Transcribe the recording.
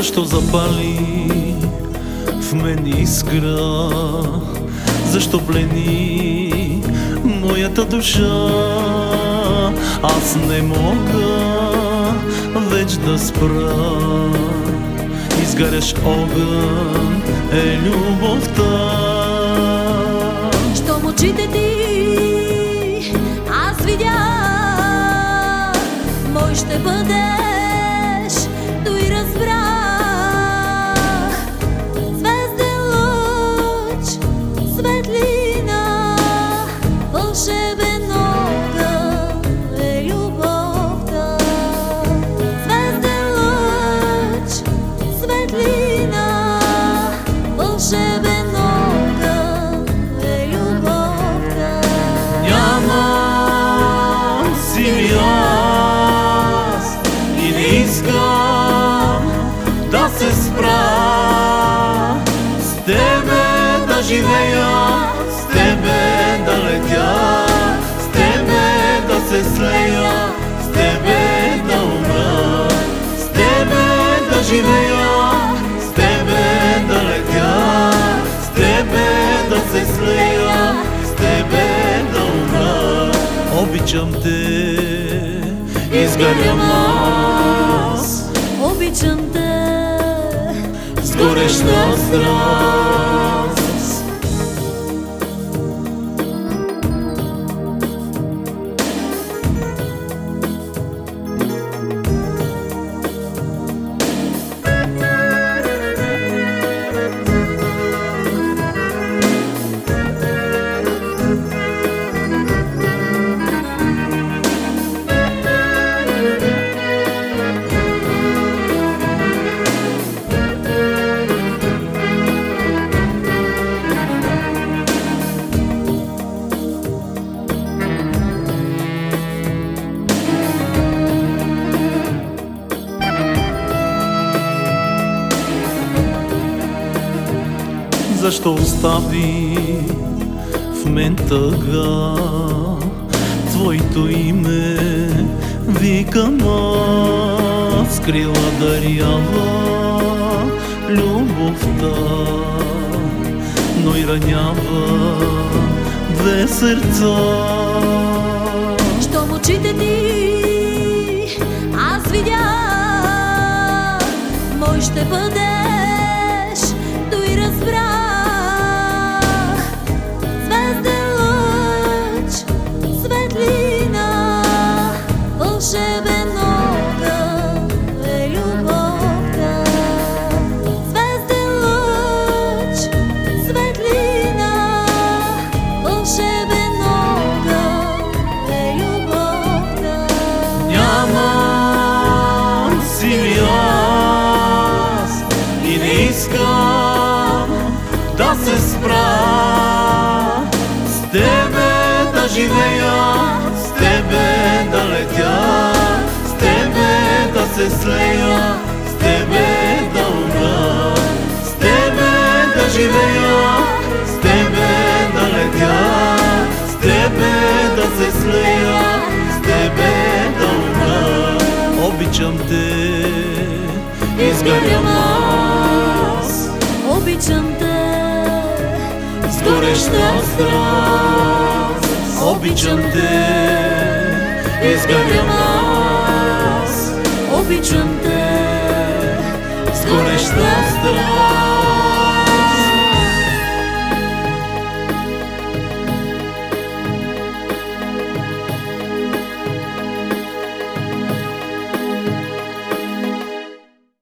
Защо запали в мен искра? Защо плени моята душа? Аз не мога вече да спра Изгаряш огън е любовта Щом очите ти аз видя Мой ще бъдеш, спра. С тебе да живея, с тебе да летя С тебе да се слея, с тебе да умра. С тебе да живея, с тебе да летя С тебе да се слея, с тебе да умра. Обичам те, изгарям аз. Обичам с гореща страст Защо остави в мен тъга Твоето име викам аз Скрила дарява любовта Но и ранява две сърца. Щом очите ти аз видя Мой ще бъдеш, искам да се спра. С тебе да живея, с тебе да летя С тебе да се слея, Обичам те. С гореща страст Обичам те, изгарям аз. Обичам те. С гореща страст